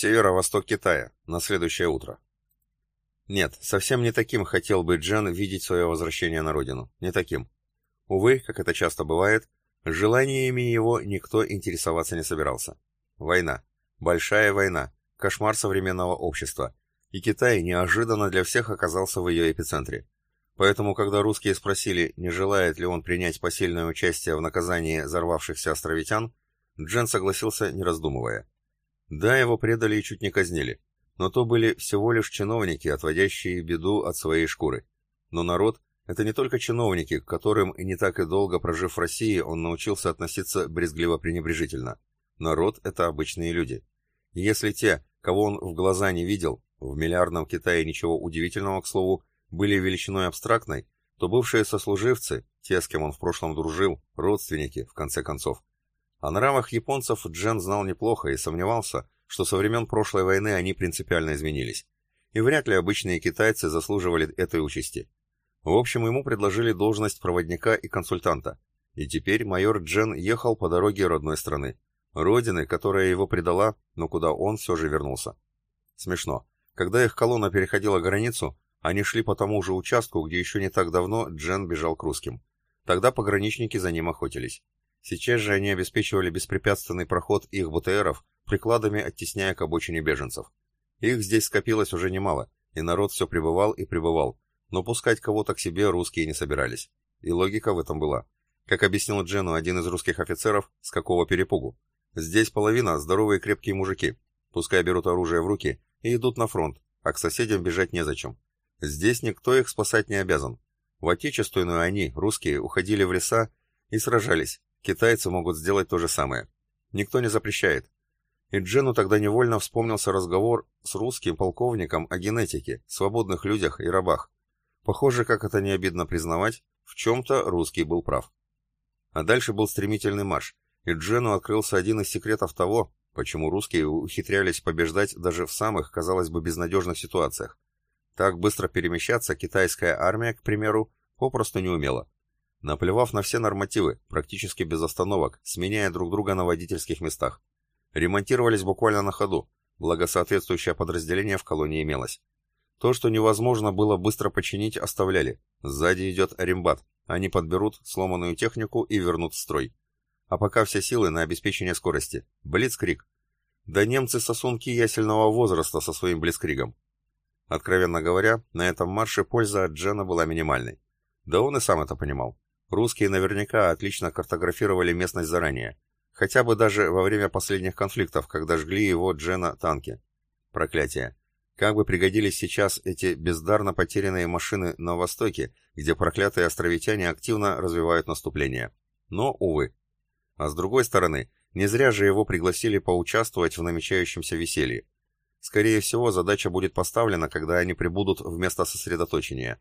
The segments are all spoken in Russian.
Северо-восток Китая, на следующее утро. Нет, совсем не таким хотел бы Джен видеть свое возвращение на родину. Не таким. Увы, как это часто бывает, желаниями его никто интересоваться не собирался. Война. Большая война. Кошмар современного общества. И Китай неожиданно для всех оказался в ее эпицентре. Поэтому, когда русские спросили, не желает ли он принять посильное участие в наказании взорвавшихся островитян, Джен согласился, не раздумывая. Да, его предали и чуть не казнили, но то были всего лишь чиновники, отводящие беду от своей шкуры. Но народ — это не только чиновники, к которым, и не так и долго прожив в России, он научился относиться брезгливо-пренебрежительно. Народ — это обычные люди. И если те, кого он в глаза не видел, в миллиардном Китае ничего удивительного, к слову, были величиной абстрактной, то бывшие сослуживцы, те, с кем он в прошлом дружил, родственники, в конце концов, о нравах японцев Джен знал неплохо и сомневался, что со времен прошлой войны они принципиально изменились. И вряд ли обычные китайцы заслуживали этой участи. В общем, ему предложили должность проводника и консультанта. И теперь майор Джен ехал по дороге родной страны. Родины, которая его предала, но куда он все же вернулся. Смешно. Когда их колонна переходила границу, они шли по тому же участку, где еще не так давно Джен бежал к русским. Тогда пограничники за ним охотились. Сейчас же они обеспечивали беспрепятственный проход их БТРов, прикладами оттесняя к обочине беженцев. Их здесь скопилось уже немало, и народ все пребывал и пребывал, но пускать кого-то к себе русские не собирались. И логика в этом была. Как объяснил Джену один из русских офицеров, с какого перепугу. Здесь половина здоровые крепкие мужики, пускай берут оружие в руки и идут на фронт, а к соседям бежать незачем. Здесь никто их спасать не обязан. В отечественную они, русские, уходили в леса и сражались, Китайцы могут сделать то же самое. Никто не запрещает. И Джену тогда невольно вспомнился разговор с русским полковником о генетике, свободных людях и рабах. Похоже, как это не обидно признавать, в чем-то русский был прав. А дальше был стремительный марш, и Джену открылся один из секретов того, почему русские ухитрялись побеждать даже в самых, казалось бы, безнадежных ситуациях. Так быстро перемещаться китайская армия, к примеру, попросту не умела наплевав на все нормативы, практически без остановок, сменяя друг друга на водительских местах. Ремонтировались буквально на ходу, благо соответствующее подразделение в колонии имелось. То, что невозможно было быстро починить, оставляли. Сзади идет рембат, они подберут сломанную технику и вернут в строй. А пока все силы на обеспечение скорости. Блицкрик. Да немцы сосунки ясельного возраста со своим блицкригом. Откровенно говоря, на этом марше польза от Джена была минимальной. Да он и сам это понимал. Русские наверняка отлично картографировали местность заранее, хотя бы даже во время последних конфликтов, когда жгли его Джена танки. Проклятие. Как бы пригодились сейчас эти бездарно потерянные машины на Востоке, где проклятые островитяне активно развивают наступление. Но, увы. А с другой стороны, не зря же его пригласили поучаствовать в намечающемся веселье. Скорее всего, задача будет поставлена, когда они прибудут в место сосредоточения.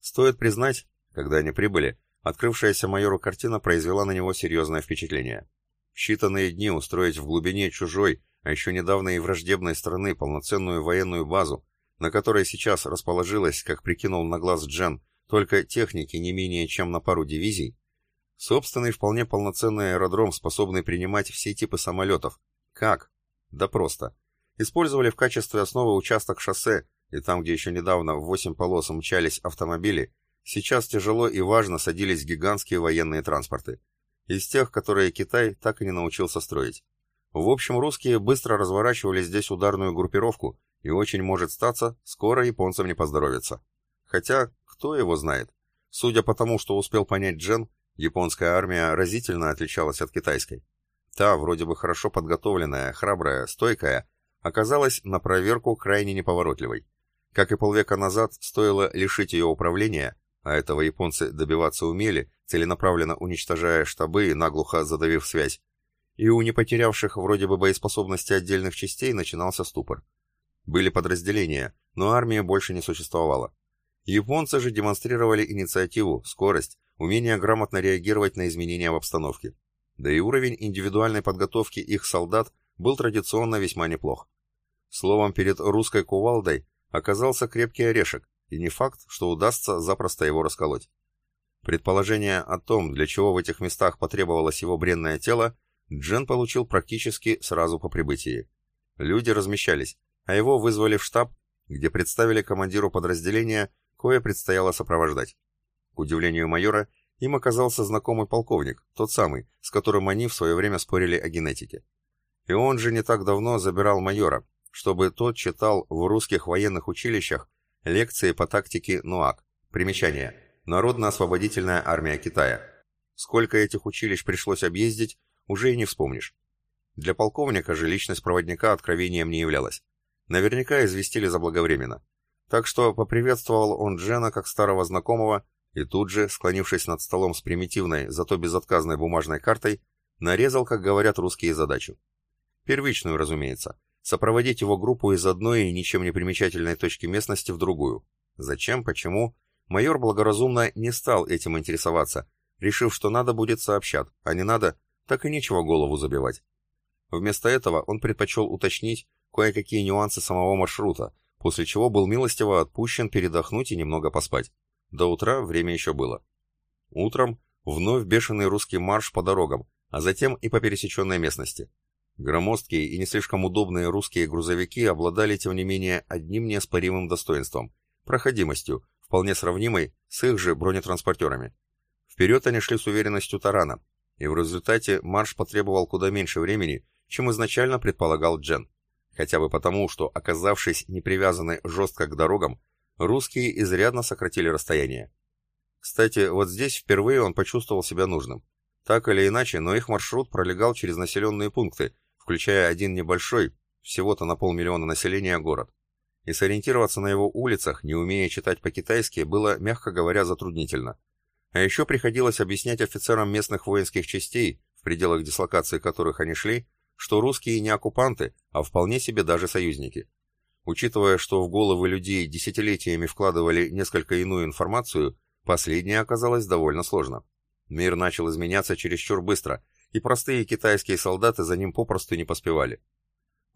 Стоит признать, когда они прибыли, Открывшаяся майору картина произвела на него серьезное впечатление. Считанные дни устроить в глубине чужой, а еще недавно и враждебной страны полноценную военную базу, на которой сейчас расположилась, как прикинул на глаз Джен, только техники не менее чем на пару дивизий, собственный вполне полноценный аэродром, способный принимать все типы самолетов. Как? Да просто. Использовали в качестве основы участок шоссе, и там, где еще недавно в восемь полос мчались автомобили, Сейчас тяжело и важно садились гигантские военные транспорты. Из тех, которые Китай так и не научился строить. В общем, русские быстро разворачивали здесь ударную группировку, и очень может статься, скоро японцам не поздоровится. Хотя, кто его знает? Судя по тому, что успел понять Джен, японская армия разительно отличалась от китайской. Та, вроде бы хорошо подготовленная, храбрая, стойкая, оказалась на проверку крайне неповоротливой. Как и полвека назад, стоило лишить ее управления, а этого японцы добиваться умели, целенаправленно уничтожая штабы и наглухо задавив связь. И у непотерявших вроде бы боеспособности отдельных частей начинался ступор. Были подразделения, но армия больше не существовала. Японцы же демонстрировали инициативу, скорость, умение грамотно реагировать на изменения в обстановке. Да и уровень индивидуальной подготовки их солдат был традиционно весьма неплох. Словом, перед русской кувалдой оказался крепкий орешек, и не факт, что удастся запросто его расколоть. Предположение о том, для чего в этих местах потребовалось его бренное тело, Джен получил практически сразу по прибытии. Люди размещались, а его вызвали в штаб, где представили командиру подразделения, кое предстояло сопровождать. К удивлению майора, им оказался знакомый полковник, тот самый, с которым они в свое время спорили о генетике. И он же не так давно забирал майора, чтобы тот читал в русских военных училищах лекции по тактике НУАК. Примечание. Народно-освободительная армия Китая. Сколько этих училищ пришлось объездить, уже и не вспомнишь. Для полковника же личность проводника откровением не являлась. Наверняка известили заблаговременно. Так что поприветствовал он Джена как старого знакомого и тут же, склонившись над столом с примитивной, зато безотказной бумажной картой, нарезал, как говорят русские, задачу. Первичную, разумеется. Сопроводить его группу из одной ничем не примечательной точки местности в другую. Зачем, почему? Майор благоразумно не стал этим интересоваться, решив, что надо будет сообщат, а не надо, так и нечего голову забивать. Вместо этого он предпочел уточнить кое-какие нюансы самого маршрута, после чего был милостиво отпущен передохнуть и немного поспать. До утра время еще было. Утром вновь бешеный русский марш по дорогам, а затем и по пересеченной местности. Громоздкие и не слишком удобные русские грузовики обладали, тем не менее, одним неоспоримым достоинством – проходимостью, вполне сравнимой с их же бронетранспортерами. Вперед они шли с уверенностью тарана, и в результате марш потребовал куда меньше времени, чем изначально предполагал Джен. Хотя бы потому, что, оказавшись не привязаны жестко к дорогам, русские изрядно сократили расстояние. Кстати, вот здесь впервые он почувствовал себя нужным. Так или иначе, но их маршрут пролегал через населенные пункты, включая один небольшой, всего-то на полмиллиона населения, город. И сориентироваться на его улицах, не умея читать по-китайски, было, мягко говоря, затруднительно. А еще приходилось объяснять офицерам местных воинских частей, в пределах дислокации которых они шли, что русские не оккупанты, а вполне себе даже союзники. Учитывая, что в головы людей десятилетиями вкладывали несколько иную информацию, последнее оказалось довольно сложно. Мир начал изменяться чересчур быстро, и простые китайские солдаты за ним попросту не поспевали.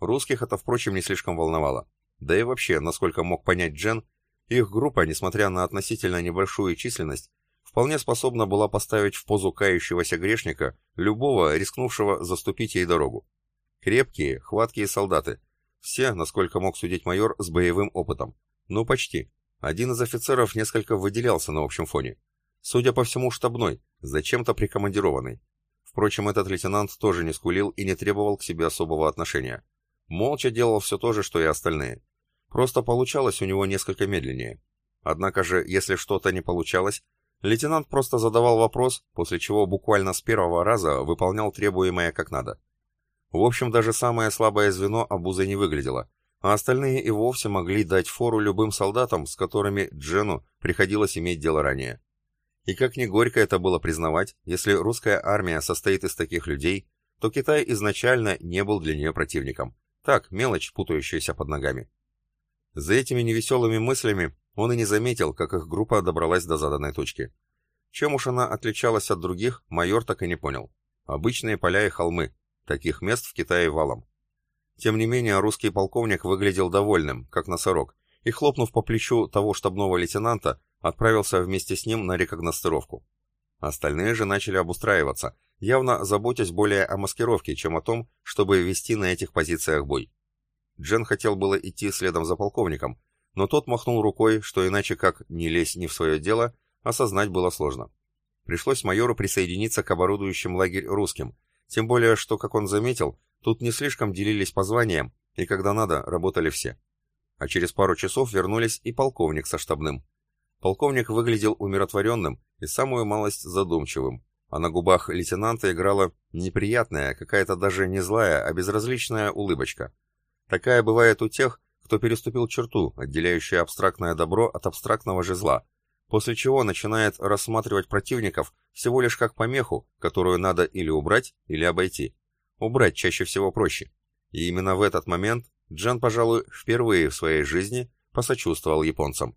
Русских это, впрочем, не слишком волновало. Да и вообще, насколько мог понять Джен, их группа, несмотря на относительно небольшую численность, вполне способна была поставить в позу кающегося грешника любого, рискнувшего заступить ей дорогу. Крепкие, хваткие солдаты, все, насколько мог судить майор, с боевым опытом. Ну, почти. Один из офицеров несколько выделялся на общем фоне. Судя по всему, штабной, зачем-то прикомандированный. Впрочем, этот лейтенант тоже не скулил и не требовал к себе особого отношения. Молча делал все то же, что и остальные. Просто получалось у него несколько медленнее. Однако же, если что-то не получалось, лейтенант просто задавал вопрос, после чего буквально с первого раза выполнял требуемое как надо. В общем, даже самое слабое звено обузой не выглядело, а остальные и вовсе могли дать фору любым солдатам, с которыми Джену приходилось иметь дело ранее. И как ни горько это было признавать, если русская армия состоит из таких людей, то Китай изначально не был для нее противником. Так, мелочь, путающаяся под ногами. За этими невеселыми мыслями он и не заметил, как их группа добралась до заданной точки. Чем уж она отличалась от других, майор так и не понял. Обычные поля и холмы, Таких мест в Китае валом. Тем не менее, русский полковник выглядел довольным, как носорог, и, хлопнув по плечу того штабного лейтенанта, отправился вместе с ним на рекогностировку. Остальные же начали обустраиваться, явно заботясь более о маскировке, чем о том, чтобы вести на этих позициях бой. Джен хотел было идти следом за полковником, но тот махнул рукой, что иначе как «не лезь не в свое дело», осознать было сложно. Пришлось майору присоединиться к оборудующим лагерь русским, тем более, что, как он заметил, тут не слишком делились по званиям, и когда надо, работали все. А через пару часов вернулись и полковник со штабным. Полковник выглядел умиротворенным и самую малость задумчивым, а на губах лейтенанта играла неприятная, какая-то даже не злая, а безразличная улыбочка. Такая бывает у тех, кто переступил черту, отделяющую абстрактное добро от абстрактного же зла, после чего начинает рассматривать противников всего лишь как помеху, которую надо или убрать, или обойти. Убрать чаще всего проще. И именно в этот момент Джан, пожалуй, впервые в своей жизни посочувствовал японцам.